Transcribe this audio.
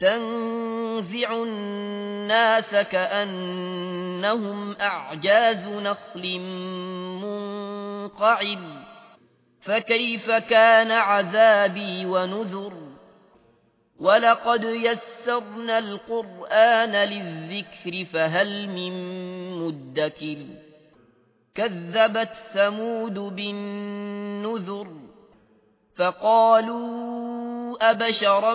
تنزع الناس كأنهم أعجاز نخل منقعر فكيف كان عذابي ونذر؟ ولقد يسرنا القرآن للذكر فهل من مدكر؟ كذبت ثمود بالنذر فقالوا أبشرا